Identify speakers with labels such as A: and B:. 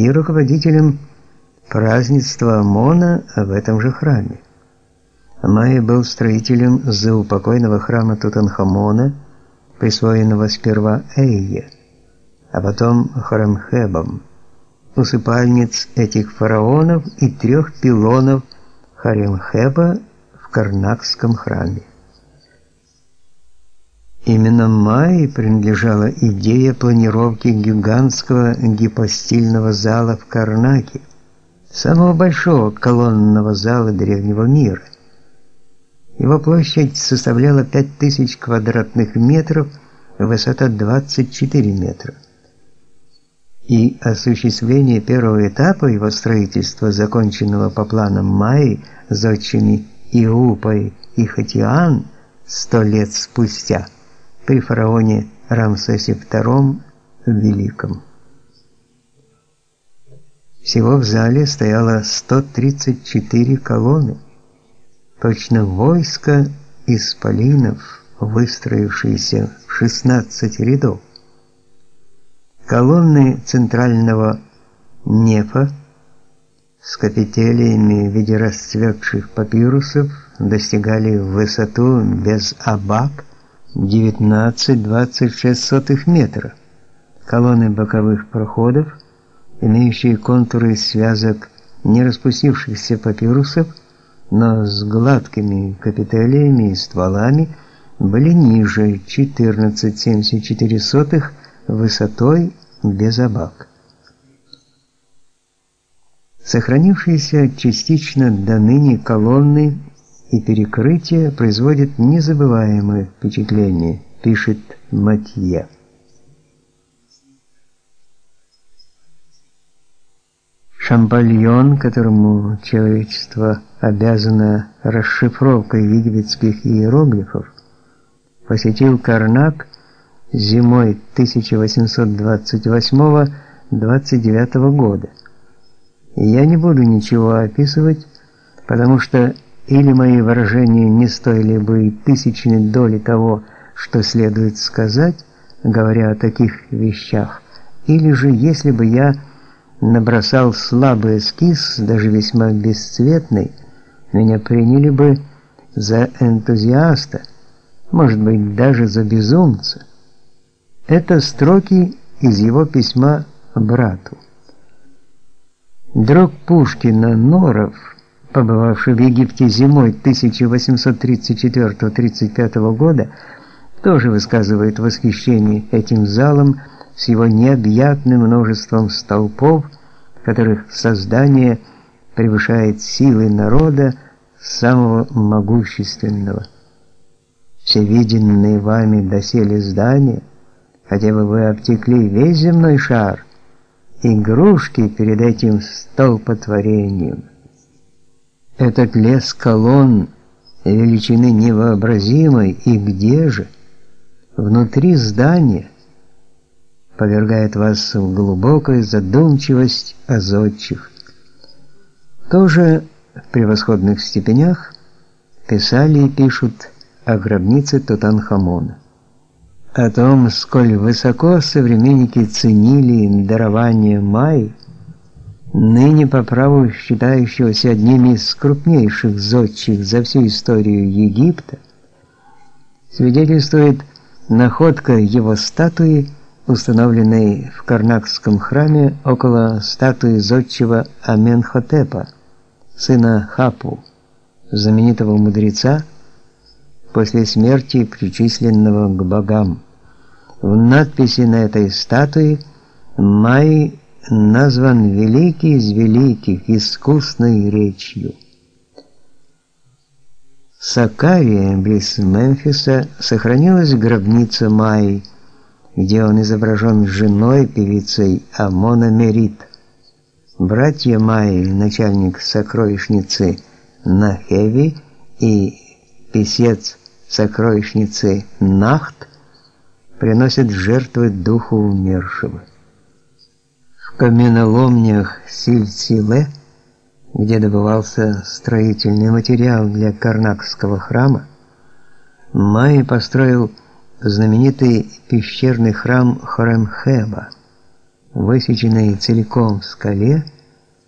A: и руководителем празднества Амона в этом же храме. Майя был строителем заупокойного храма Тутанхамона, присвоенного сперва Эйе, а потом Хоремхебом, усыпальниц этих фараонов и трех пилонов Харемхеба в Карнакском храме. Именно Майе принадлежала идея планировки гигантского гипостильного зала в Карнаке, самого большого колонного зала древнего мира. Его площадь составляла 5000 квадратных метров, высота 24 метра. И осуществление первого этапа его строительства, законченного по планам Майи, зодчими Иупой и Хатиан, сто лет спустя, при фараоне Рамсесе II Великом. Всего в зале стояло 134 колонны точно войско исполинов, выстроившиеся в 16 рядов. Колонны центрального нефа с капителями в виде расцветших папирусов достигали высоту без абак 19-26 метра. Колонны боковых проходов, имеющие контуры связок не распустившихся папирусов, но с гладкими капителями и стволами были ниже 14,74 высотой без обак. Сохранившиеся частично до ныне колонны и перекрытия производят незабываемое впечатление, пишет Матье. Шампальон, которому человечество обязано расшифровкой египетских иероглифов, посетил Карнак зимой 1828-29 года. Я не буду ничего описывать, потому что или мои выражения не стоили бы и тысячной доли того, что следует сказать, говоря о таких вещах, или же если бы я набросал слабый эскиз, даже весьма бесцветный, меня приняли бы за энтузиаста, может быть, даже за безумца. Это строки из его письма брату. Друг Пушкина Норов, побывавший в Египте зимой 1834-35 года, тоже высказывает восхищение этим залом с его необъятным множеством столпов, которых создание превышает силы народа самого могущественного. Все виденные вами доселе здания, хотя бы вы обтекли весь земной шар, игрушки перед этим столпотворением. Этот лес колонн величины невообразимой, и где же? Внутри здания повергает вас в глубокую задумчивость о. Тоже в превосходных степенях писали и пишут о гробнице Тутанхамона. О том, сколь высоко современники ценили дарование Майи, ныне по праву считающегося одним из крупнейших зодчих за всю историю Египта, свидетельствует находка его статуи установленной в Карнакском храме около статуи зодчего Аменхотепа, сына Хапу, знаменитого мудреца, после смерти причисленного к богам. В надписи на этой статуе Май назван великий из великих искусной речью. В Сакарии, близ Мемфиса, сохранилась гробница Майи, где он изображен женой певицей Амона Мерит. Братья Майи, начальник сокровищницы Нахеви и писец сокровищницы Нахт, приносят жертвы духу умершего. Каменоломнях Сильсиле, где добывался строительный материал для Карнакского храма, Майи построил знаменитый пещерный храм Хоремхеба, высеченной целиком в скале,